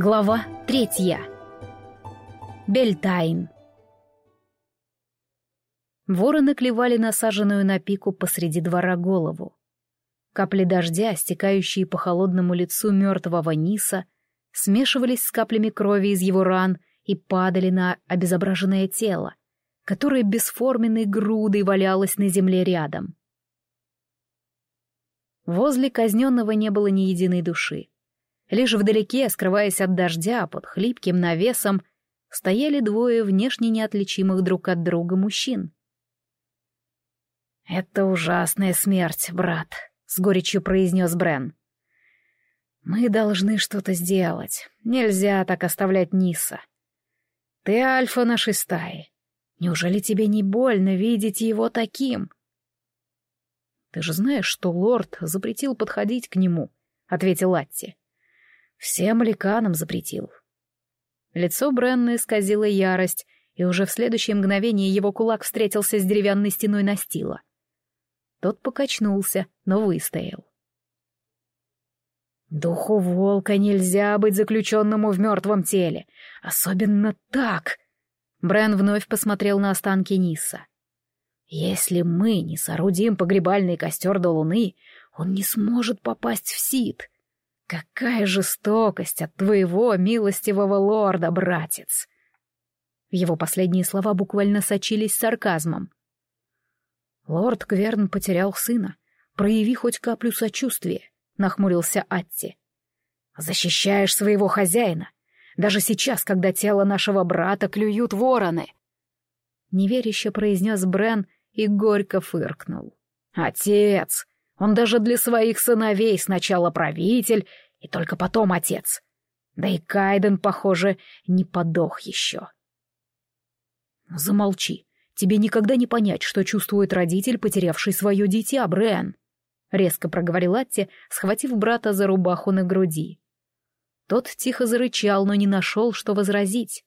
Глава третья. Бельтайн. Вороны клевали насаженную на пику посреди двора голову. Капли дождя, стекающие по холодному лицу мертвого Ниса, смешивались с каплями крови из его ран и падали на обезображенное тело, которое бесформенной грудой валялось на земле рядом. Возле казненного не было ни единой души. Лишь вдалеке, скрываясь от дождя под хлипким навесом, стояли двое внешне неотличимых друг от друга мужчин. «Это ужасная смерть, брат», — с горечью произнес Брен. «Мы должны что-то сделать. Нельзя так оставлять Ниса. Ты альфа нашей стаи. Неужели тебе не больно видеть его таким?» «Ты же знаешь, что лорд запретил подходить к нему», — ответил Латти. «Всем ликанам запретил». Лицо Бренны исказило ярость, и уже в следующее мгновение его кулак встретился с деревянной стеной настила. Тот покачнулся, но выстоял. «Духу волка нельзя быть заключенному в мертвом теле, особенно так!» Брен вновь посмотрел на останки Ниса. Если мы не соорудим погребальный костер до луны, он не сможет попасть в Сид. Какая жестокость от твоего милостивого лорда, братец!» Его последние слова буквально сочились сарказмом. «Лорд Гверн потерял сына. Прояви хоть каплю сочувствия», — нахмурился Атти. «Защищаешь своего хозяина, даже сейчас, когда тело нашего брата клюют вороны!» Неверяще произнес Брен и горько фыркнул. «Отец! Он даже для своих сыновей сначала правитель, и только потом отец. Да и Кайден, похоже, не подох еще». «Замолчи. Тебе никогда не понять, что чувствует родитель, потерявший свое дитя, Брэн», — резко проговорил Атти, схватив брата за рубаху на груди. Тот тихо зарычал, но не нашел, что возразить.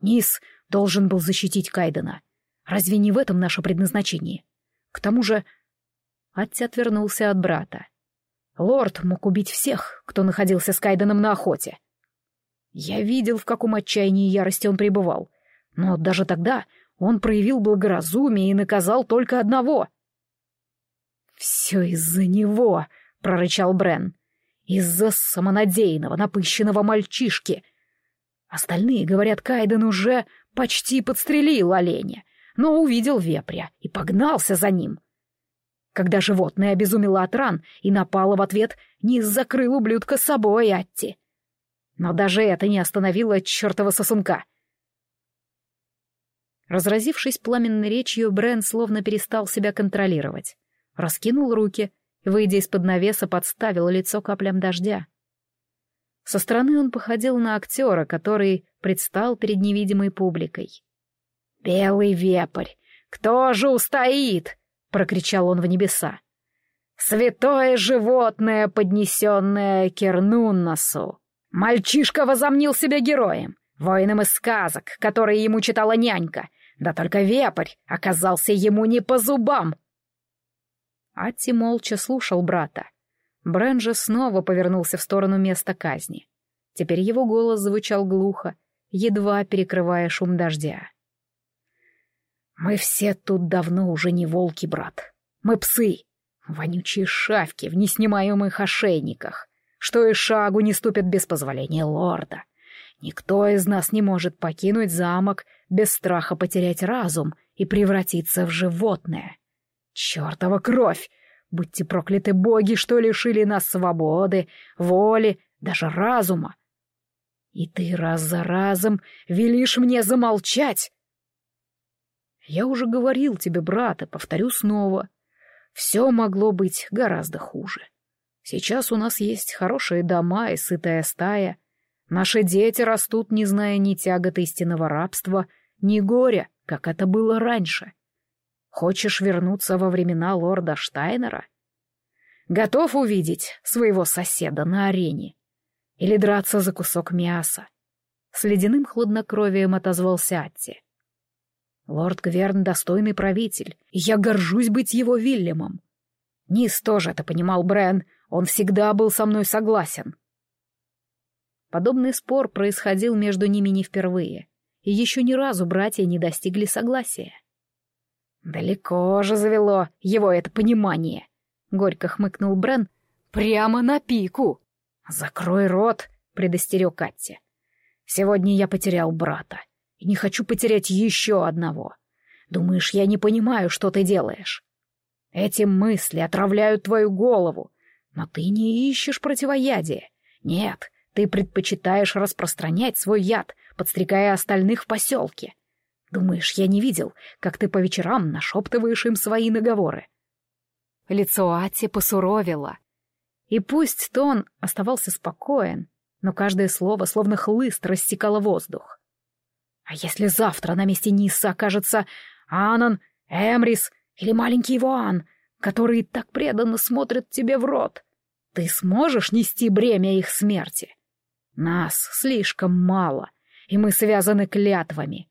«Низ должен был защитить Кайдена. Разве не в этом наше предназначение? К тому же... Атти отвернулся от брата. Лорд мог убить всех, кто находился с Кайденом на охоте. Я видел, в каком отчаянии и ярости он пребывал. Но даже тогда он проявил благоразумие и наказал только одного. «Все из-за него», — прорычал Брен. «Из-за самонадеянного, напыщенного мальчишки. Остальные, говорят, Кайден уже почти подстрелил оленя, но увидел вепря и погнался за ним. Когда животное обезумело от ран и напало в ответ, Низ закрыл ублюдка собой Атти. Но даже это не остановило чертова сосунка. Разразившись пламенной речью, Брен словно перестал себя контролировать. Раскинул руки, выйдя из-под навеса, подставил лицо каплям дождя. Со стороны он походил на актера, который предстал перед невидимой публикой. «Белый вепрь! Кто же устоит?» — прокричал он в небеса. «Святое животное, поднесенное Кернунносу! Мальчишка возомнил себя героем, воином из сказок, которые ему читала нянька, да только вепрь оказался ему не по зубам!» Атти молча слушал брата. Брэн же снова повернулся в сторону места казни. Теперь его голос звучал глухо, едва перекрывая шум дождя. Мы все тут давно уже не волки, брат. Мы псы. Вонючие шавки в неснимаемых ошейниках, что и шагу не ступят без позволения лорда. Никто из нас не может покинуть замок без страха потерять разум и превратиться в животное. Чёртова кровь! Будьте прокляты боги, что лишили нас свободы, воли, даже разума. И ты раз за разом велишь мне замолчать. Я уже говорил тебе, брат, и повторю снова. Все могло быть гораздо хуже. Сейчас у нас есть хорошие дома и сытая стая. Наши дети растут, не зная ни тягот истинного рабства, ни горя, как это было раньше. Хочешь вернуться во времена лорда Штайнера? Готов увидеть своего соседа на арене? Или драться за кусок мяса? С ледяным хладнокровием отозвался Атти. Лорд Гверн — достойный правитель, и я горжусь быть его Вильямом. Низ тоже это понимал Брэн, он всегда был со мной согласен. Подобный спор происходил между ними не впервые, и еще ни разу братья не достигли согласия. «Далеко же завело его это понимание», — горько хмыкнул Брен. «Прямо на пику!» «Закрой рот», — предостерег Катти. «Сегодня я потерял брата, и не хочу потерять еще одного. Думаешь, я не понимаю, что ты делаешь? Эти мысли отравляют твою голову, но ты не ищешь противоядия. Нет, ты предпочитаешь распространять свой яд, подстрекая остальных в поселке. Думаешь, я не видел, как ты по вечерам нашептываешь им свои наговоры?» Лицо Ати посуровило. И пусть тон оставался спокоен, но каждое слово, словно хлыст, рассекало воздух. «А если завтра на месте Нисса окажется Анан, Эмрис или маленький Иван, которые так преданно смотрят тебе в рот, ты сможешь нести бремя их смерти? Нас слишком мало, и мы связаны клятвами.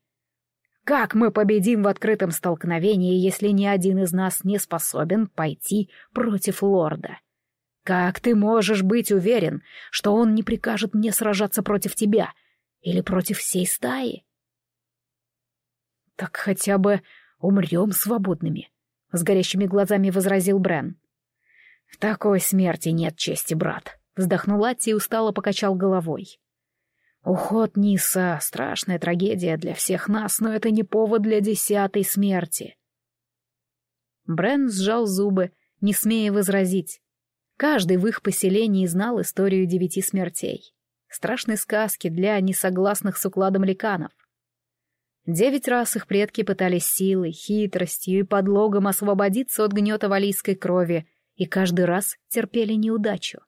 Как мы победим в открытом столкновении, если ни один из нас не способен пойти против лорда? Как ты можешь быть уверен, что он не прикажет мне сражаться против тебя или против всей стаи? Так хотя бы умрем свободными, — с горящими глазами возразил Брен. В такой смерти нет чести, брат, — вздохнул Атти и устало покачал головой. Уход Ниса — страшная трагедия для всех нас, но это не повод для десятой смерти. Брен сжал зубы, не смея возразить. Каждый в их поселении знал историю девяти смертей. Страшной сказки для несогласных с укладом ликанов. Девять раз их предки пытались силой, хитростью и подлогом освободиться от гнета валийской крови, и каждый раз терпели неудачу.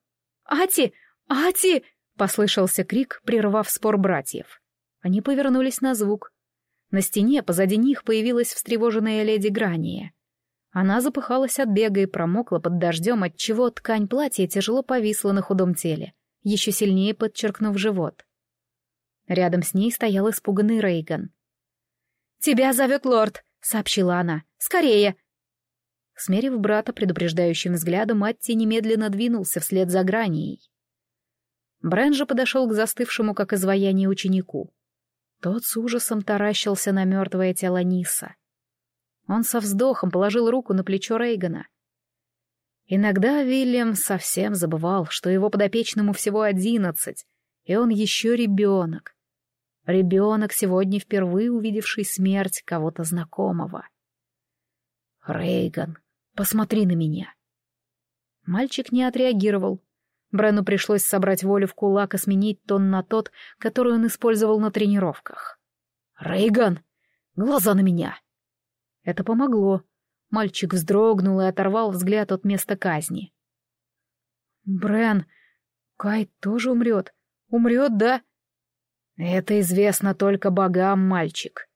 «Ати! Ати!» Послышался крик, прервав спор братьев. Они повернулись на звук. На стене позади них появилась встревоженная леди Грания. Она запыхалась от бега и промокла под дождем, отчего ткань платья тяжело повисла на худом теле, еще сильнее подчеркнув живот. Рядом с ней стоял испуганный Рейган. «Тебя зовет лорд», — сообщила она. «Скорее!» Смерив брата предупреждающим взглядом, Атти немедленно двинулся вслед за Гранией. Брэн же подошел к застывшему, как изваяние, ученику. Тот с ужасом таращился на мертвое тело Ниса. Он со вздохом положил руку на плечо Рейгана. Иногда Вильям совсем забывал, что его подопечному всего одиннадцать, и он еще ребенок. Ребенок, сегодня впервые увидевший смерть кого-то знакомого. «Рейган, посмотри на меня». Мальчик не отреагировал, Брену пришлось собрать волю в кулак и сменить тон на тот, который он использовал на тренировках. «Рейган! Глаза на меня!» Это помогло. Мальчик вздрогнул и оторвал взгляд от места казни. «Брен, Кай тоже умрет. Умрет, да?» «Это известно только богам, мальчик».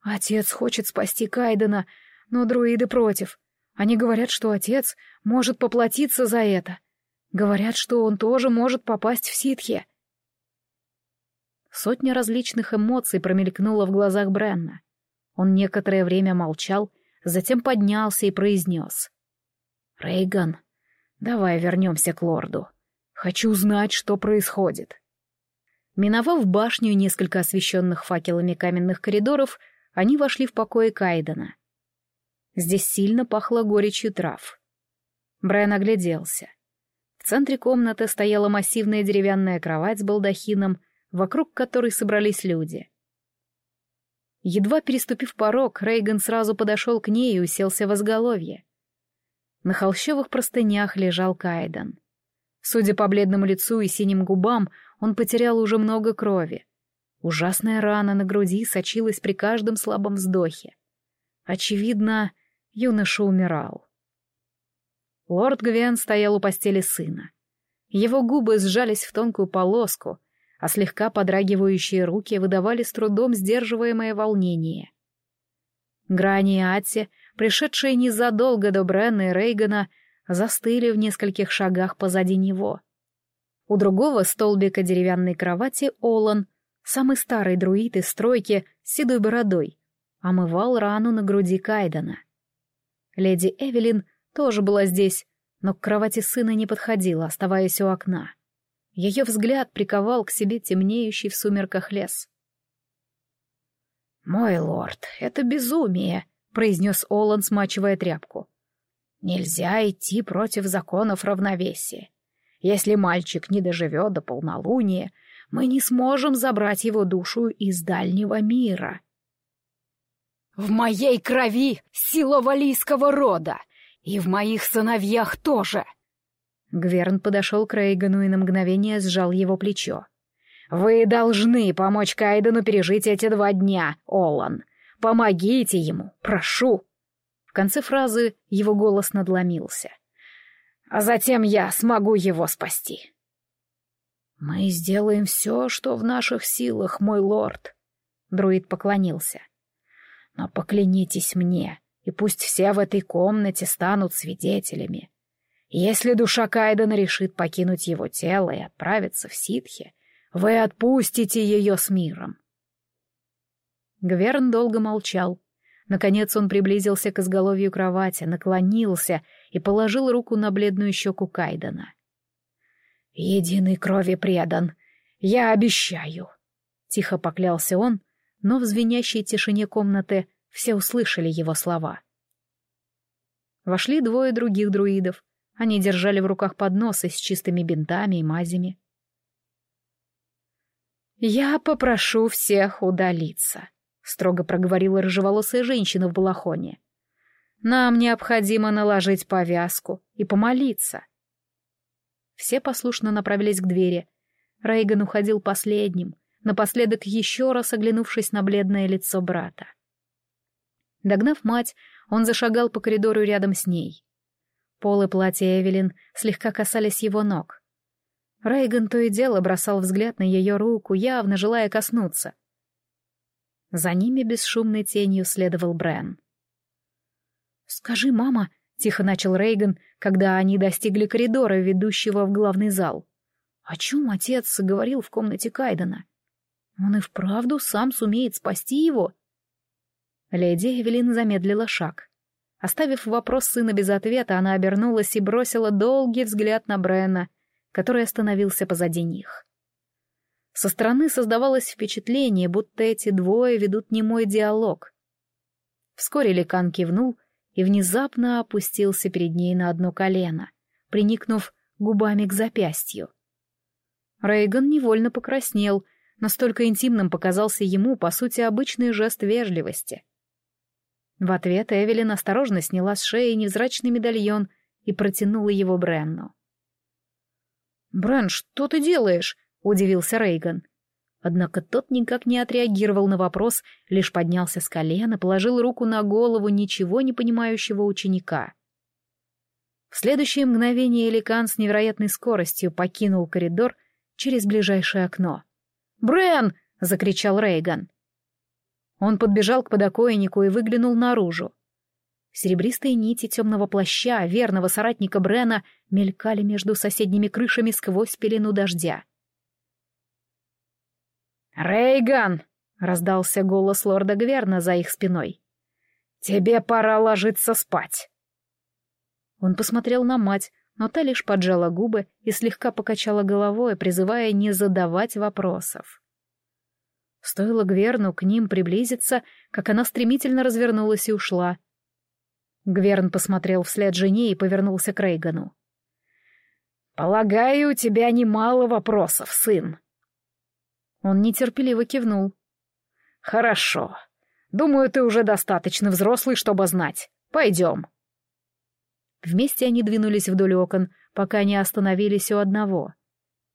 «Отец хочет спасти Кайдена, но друиды против. Они говорят, что отец может поплатиться за это. Говорят, что он тоже может попасть в ситхи. Сотня различных эмоций промелькнула в глазах Бренна. Он некоторое время молчал, затем поднялся и произнес. «Рейган, давай вернемся к лорду. Хочу знать, что происходит». Миновав башню несколько освещенных факелами каменных коридоров, они вошли в покои Кайдена. Здесь сильно пахло горечью трав. Брайан огляделся. В центре комнаты стояла массивная деревянная кровать с балдахином, вокруг которой собрались люди. Едва переступив порог, Рейган сразу подошел к ней и уселся в изголовье. На холщовых простынях лежал Кайден. Судя по бледному лицу и синим губам, он потерял уже много крови. Ужасная рана на груди сочилась при каждом слабом вздохе. Очевидно, юноша умирал. Лорд Гвен стоял у постели сына. Его губы сжались в тонкую полоску, а слегка подрагивающие руки выдавали с трудом сдерживаемое волнение. Грани и Атти, пришедшие незадолго до Бренна и Рейгана, застыли в нескольких шагах позади него. У другого столбика деревянной кровати Олан, самый старый друид из стройки с седой бородой, омывал рану на груди Кайдена. Леди Эвелин — тоже была здесь, но к кровати сына не подходила, оставаясь у окна. Ее взгляд приковал к себе темнеющий в сумерках лес. «Мой лорд, это безумие», — произнес Олан, смачивая тряпку. «Нельзя идти против законов равновесия. Если мальчик не доживет до полнолуния, мы не сможем забрать его душу из дальнего мира». «В моей крови сила валийского рода, и в моих сыновьях тоже!» Гверн подошел к Рейгану и на мгновение сжал его плечо. «Вы должны помочь Кайдену пережить эти два дня, Олан. Помогите ему, прошу!» Конце фразы его голос надломился. «А затем я смогу его спасти». «Мы сделаем все, что в наших силах, мой лорд», — друид поклонился. «Но поклянитесь мне, и пусть все в этой комнате станут свидетелями. Если душа Кайдена решит покинуть его тело и отправиться в ситхи, вы отпустите ее с миром». Гверн долго молчал. Наконец он приблизился к изголовью кровати, наклонился и положил руку на бледную щеку Кайдена. «Единой крови предан. Я обещаю!» Тихо поклялся он, но в звенящей тишине комнаты все услышали его слова. Вошли двое других друидов. Они держали в руках подносы с чистыми бинтами и мазями. «Я попрошу всех удалиться», — строго проговорила рыжеволосая женщина в балахоне. «Нам необходимо наложить повязку и помолиться». Все послушно направились к двери. Рейган уходил последним, напоследок еще раз оглянувшись на бледное лицо брата. Догнав мать, он зашагал по коридору рядом с ней. Полы платья Эвелин слегка касались его ног. Рейган то и дело бросал взгляд на ее руку, явно желая коснуться. За ними бесшумной тенью следовал Брен. «Скажи, мама», Тихо начал Рейган, когда они достигли коридора, ведущего в главный зал. О чем отец говорил в комнате Кайдена? Он и вправду сам сумеет спасти его? Леди Эвелин замедлила шаг. Оставив вопрос сына без ответа, она обернулась и бросила долгий взгляд на Брена, который остановился позади них. Со стороны создавалось впечатление, будто эти двое ведут немой диалог. Вскоре Ликан кивнул — и внезапно опустился перед ней на одно колено, приникнув губами к запястью. Рейган невольно покраснел, настолько интимным показался ему, по сути, обычный жест вежливости. В ответ Эвелин осторожно сняла с шеи невзрачный медальон и протянула его Бренну. «Брен, что ты делаешь?» — удивился Рейган. Однако тот никак не отреагировал на вопрос, лишь поднялся с колена, положил руку на голову ничего не понимающего ученика. В следующее мгновение Эликан с невероятной скоростью покинул коридор через ближайшее окно. «Брен!» — закричал Рейган. Он подбежал к подоконнику и выглянул наружу. Серебристые нити темного плаща, верного соратника Брена, мелькали между соседними крышами сквозь пелену дождя. «Рейган!» — раздался голос лорда Гверна за их спиной. «Тебе пора ложиться спать!» Он посмотрел на мать, но та лишь поджала губы и слегка покачала головой, призывая не задавать вопросов. Стоило Гверну к ним приблизиться, как она стремительно развернулась и ушла. Гверн посмотрел вслед жене и повернулся к Рейгану. «Полагаю, у тебя немало вопросов, сын», он нетерпеливо кивнул. «Хорошо. Думаю, ты уже достаточно взрослый, чтобы знать. Пойдем». Вместе они двинулись вдоль окон, пока не остановились у одного.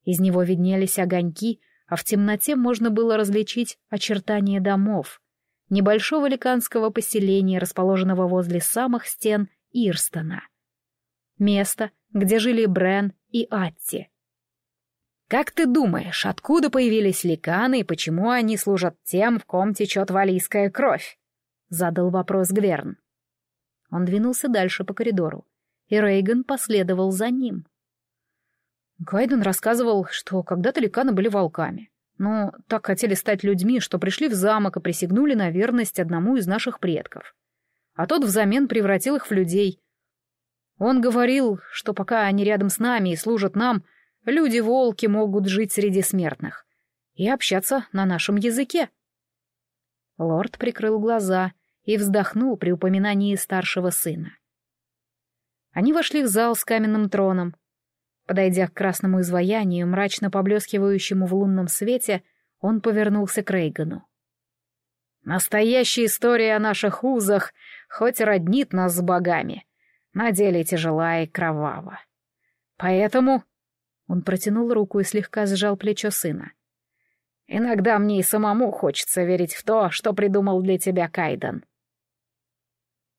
Из него виднелись огоньки, а в темноте можно было различить очертания домов, небольшого ликанского поселения, расположенного возле самых стен Ирстона. Место, где жили Брен и Атти. Как ты думаешь, откуда появились ликаны и почему они служат тем, в ком течет валийская кровь? Задал вопрос Гверн. Он двинулся дальше по коридору, и Рейган последовал за ним. Гайден рассказывал, что когда-то ликаны были волками, но так хотели стать людьми, что пришли в замок и присягнули на верность одному из наших предков. А тот взамен превратил их в людей. Он говорил, что пока они рядом с нами и служат нам, люди-волки могут жить среди смертных и общаться на нашем языке. Лорд прикрыл глаза и вздохнул при упоминании старшего сына. Они вошли в зал с каменным троном. Подойдя к красному изваянию, мрачно поблескивающему в лунном свете, он повернулся к Рейгану. «Настоящая история о наших узах хоть роднит нас с богами, на деле тяжела и кровава. Поэтому...» Он протянул руку и слегка сжал плечо сына. «Иногда мне и самому хочется верить в то, что придумал для тебя Кайден».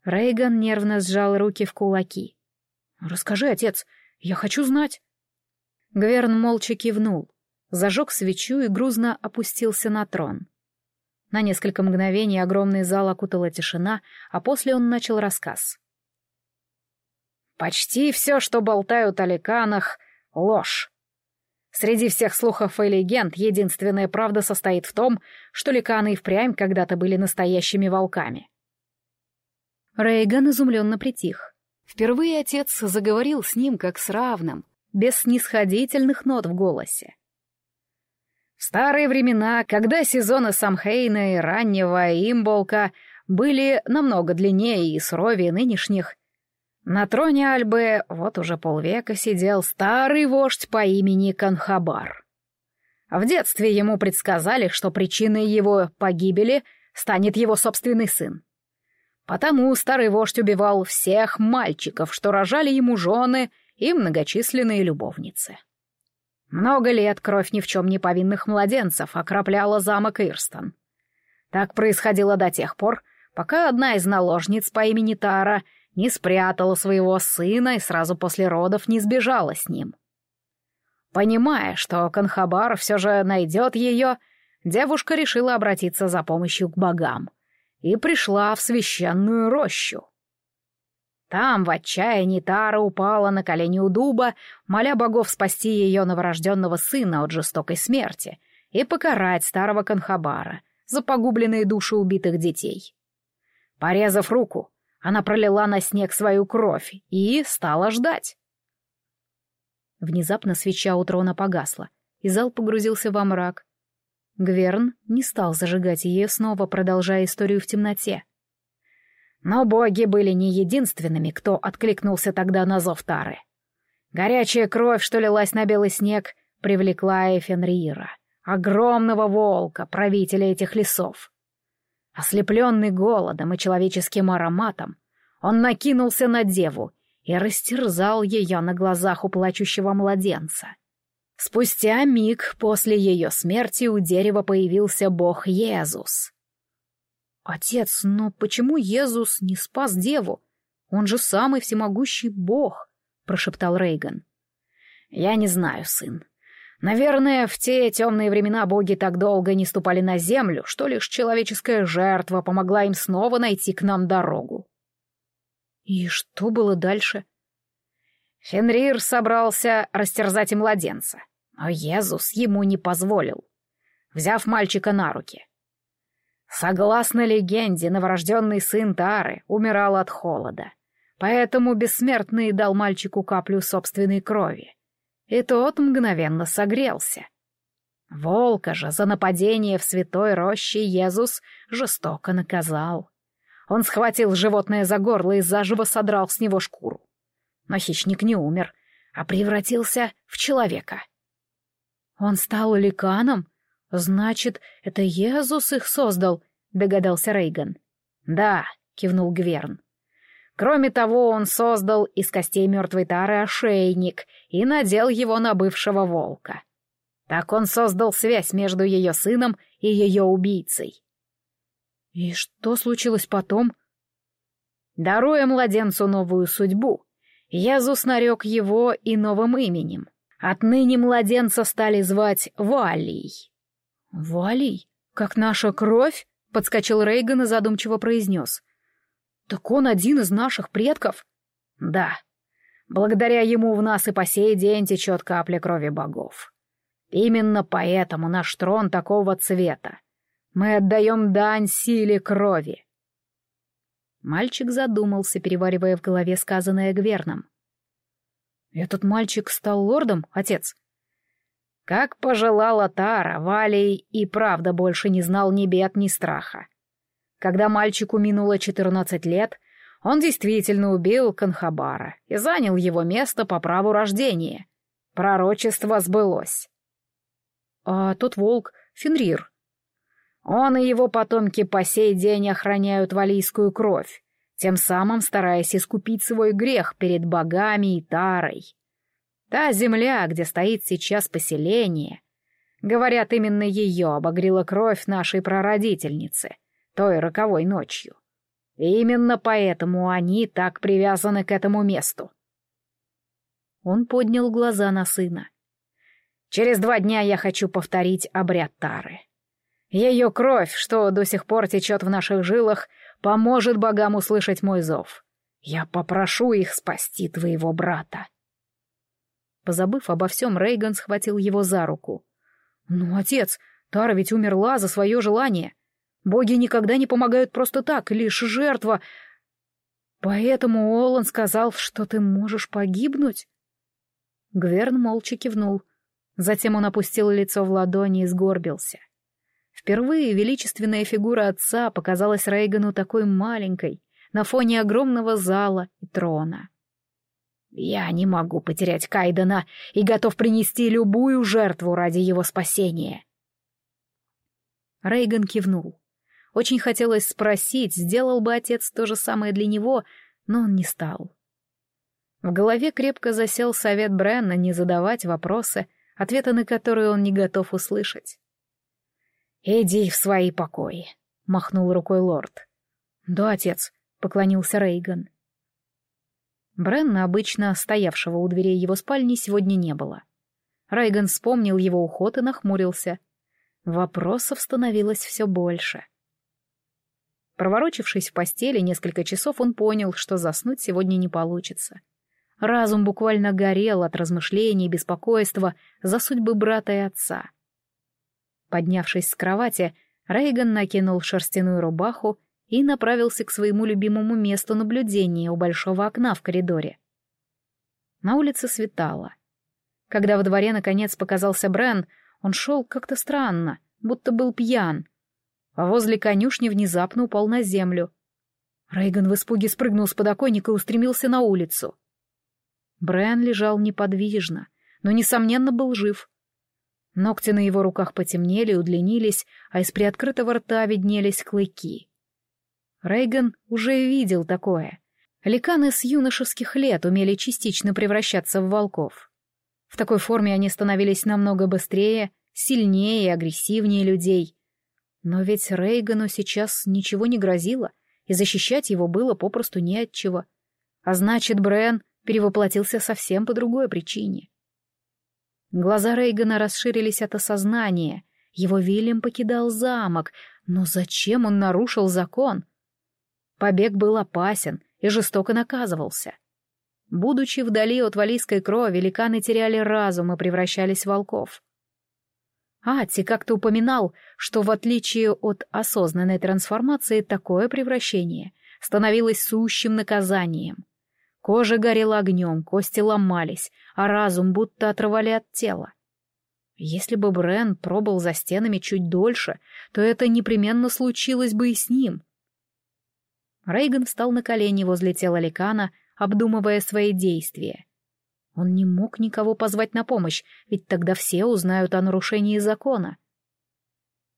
Рейган нервно сжал руки в кулаки. «Расскажи, отец, я хочу знать». Гверн молча кивнул, зажег свечу и грузно опустился на трон. На несколько мгновений огромный зал окутала тишина, а после он начал рассказ. «Почти все, что болтают о ликанах, — ложь. Среди всех слухов и легенд единственная правда состоит в том, что ликаны и впрямь когда-то были настоящими волками. Рейган изумленно притих. Впервые отец заговорил с ним как с равным, без снисходительных нот в голосе. В старые времена, когда сезоны Самхейна и раннего Имболка были намного длиннее и суровее нынешних, на троне Альбы вот уже полвека сидел старый вождь по имени Канхабар. В детстве ему предсказали, что причиной его погибели станет его собственный сын. Потому старый вождь убивал всех мальчиков, что рожали ему жены и многочисленные любовницы. Много лет кровь ни в чем не повинных младенцев окропляла замок Ирстон. Так происходило до тех пор, пока одна из наложниц по имени Тара не спрятала своего сына и сразу после родов не сбежала с ним. Понимая, что Канхабар все же найдет ее, девушка решила обратиться за помощью к богам и пришла в священную рощу. Там в отчаянии Тара упала на колени у дуба, моля богов спасти ее новорожденного сына от жестокой смерти и покарать старого Канхабара за погубленные души убитых детей. Порезав руку, она пролила на снег свою кровь и стала ждать. Внезапно свеча у трона погасла, и зал погрузился во мрак, Гверн не стал зажигать ее снова, продолжая историю в темноте. Но боги были не единственными, кто откликнулся тогда на зов Тары. Горячая кровь, что лилась на белый снег, привлекла Эфенриира, огромного волка, правителя этих лесов. Ослепленный голодом и человеческим ароматом, он накинулся на деву и растерзал ее на глазах у плачущего младенца — Спустя миг после ее смерти у дерева появился бог Иезус. «Отец, но почему Иезус не спас деву? Он же самый всемогущий бог», — прошептал Рейган. «Я не знаю, сын. Наверное, в те темные времена боги так долго не ступали на землю, что лишь человеческая жертва помогла им снова найти к нам дорогу». «И что было дальше?» Фенрир собрался растерзать и младенца, но Иисус ему не позволил, взяв мальчика на руки. Согласно легенде, новорожденный сын Тары умирал от холода, поэтому бессмертный дал мальчику каплю собственной крови, и тот мгновенно согрелся. Волка же за нападение в святой роще Иисус жестоко наказал. Он схватил животное за горло и заживо содрал с него шкуру. Но хищник не умер, а превратился в человека. Он стал ликаном? Значит, это Иисус их создал, догадался Рейган. Да, кивнул Гверн. Кроме того, он создал из костей мертвой тары ошейник и надел его на бывшего волка. Так он создал связь между ее сыном и ее убийцей. И что случилось потом? Даруя младенцу новую судьбу, Язус нарек его и новым именем. Отныне младенца стали звать Валий. «Валий? Как наша кровь?» — подскочил Рейган и задумчиво произнес. «Так он один из наших предков?» «Да. Благодаря ему в нас и по сей день течет капля крови богов. Именно поэтому наш трон такого цвета. Мы отдаем дань силе крови. Мальчик задумался, переваривая в голове сказанное Гверном. «Этот мальчик стал лордом, отец? Как пожелала Тара, Валей и правда больше не знал ни бед, ни страха. Когда мальчику минуло четырнадцать лет, он действительно убил Канхабара и занял его место по праву рождения. Пророчество сбылось. А тот волк — Фенрир. Он и его потомки по сей день охраняют валийскую кровь, тем самым стараясь искупить свой грех перед богами и тарой. Та земля, где стоит сейчас поселение, говорят, именно ее обогрела кровь нашей прародительницы, той роковой ночью. И именно поэтому они так привязаны к этому месту. Он поднял глаза на сына. Через два дня я хочу повторить обряд Тары. Ее кровь, что до сих пор течет в наших жилах, поможет богам услышать мой зов. Я попрошу их спасти твоего брата. Позабыв обо всем, Рейган схватил его за руку. «Ну, отец, Тара ведь умерла за свое желание. Боги никогда не помогают просто так, лишь жертва. Поэтому Олан сказал, что ты можешь погибнуть?» Гверн молча кивнул. Затем он опустил лицо в ладони и сгорбился. Впервые величественная фигура отца показалась Рейгану такой маленькой на фоне огромного зала и трона. «Я не могу потерять Кайдена и готов принести любую жертву ради его спасения». Рейган кивнул. Очень хотелось спросить, сделал бы отец то же самое для него, но он не стал. В голове крепко засел совет Бренна не задавать вопросы, ответы на которые он не готов услышать. «Иди в свои покои», — махнул рукой лорд. «Да, отец», — поклонился Рейган. Бренна, обычно стоявшего у дверей его спальни, сегодня не было. Рейган вспомнил его уход и нахмурился. Вопросов становилось все больше. Проворочившись в постели несколько часов, он понял, что заснуть сегодня не получится. Разум буквально горел от размышлений и беспокойства за судьбы брата и отца. Поднявшись с кровати, Рейган накинул шерстяную рубаху и направился к своему любимому месту наблюдения у большого окна в коридоре. На улице светало. Когда во дворе наконец показался Брен, он шел как-то странно, будто был пьян, а возле конюшни внезапно упал на землю. Рейган в испуге спрыгнул с подоконника и устремился на улицу. Брен лежал неподвижно, но, несомненно, был жив. Ногти на его руках потемнели удлинились, а из приоткрытого рта виднелись клыки. Рейган уже видел такое. Ликаны с юношеских лет умели частично превращаться в волков. В такой форме они становились намного быстрее, сильнее и агрессивнее людей. Но ведь Рейгану сейчас ничего не грозило, и защищать его было попросту не от чего. А значит, Брен перевоплотился совсем по другой причине. Глаза Рейгана расширились от осознания. Его Вильям покидал замок, но зачем он нарушил закон? Побег был опасен и жестоко наказывался. Будучи вдали от валийской крови, великаны теряли разум и превращались в волков. Ати как-то упоминал, что в отличие от осознанной трансформации, такое превращение становилось сущим наказанием. Кожа горела огнем, кости ломались, а разум будто отрывали от тела. Если бы Брен пробыл за стенами чуть дольше, то это непременно случилось бы и с ним — Рейган встал на колени возле тела Ликана, обдумывая свои действия. Он не мог никого позвать на помощь, ведь тогда все узнают о нарушении закона.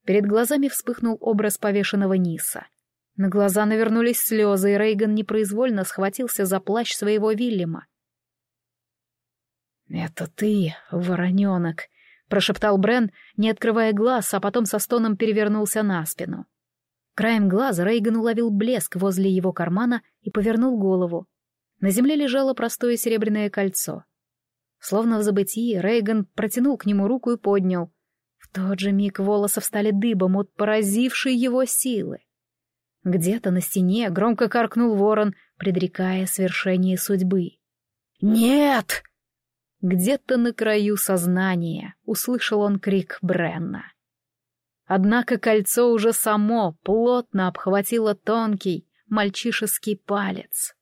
Перед глазами вспыхнул образ повешенного Ниса. На глаза навернулись слезы, и Рейган непроизвольно схватился за плащ своего Вильяма. «Это ты, вороненок», — прошептал Брен, не открывая глаз, а потом со стоном перевернулся на спину. Краем глаза Рейган уловил блеск возле его кармана и повернул голову. На земле лежало простое серебряное кольцо. Словно в забытии, Рейган протянул к нему руку и поднял. В тот же миг волосы встали дыбом от поразившей его силы. Где-то на стене громко каркнул ворон, предрекая свершение судьбы. «Нет!» Где-то на краю сознания услышал он крик Бренна. Однако кольцо уже само плотно обхватило тонкий мальчишеский палец.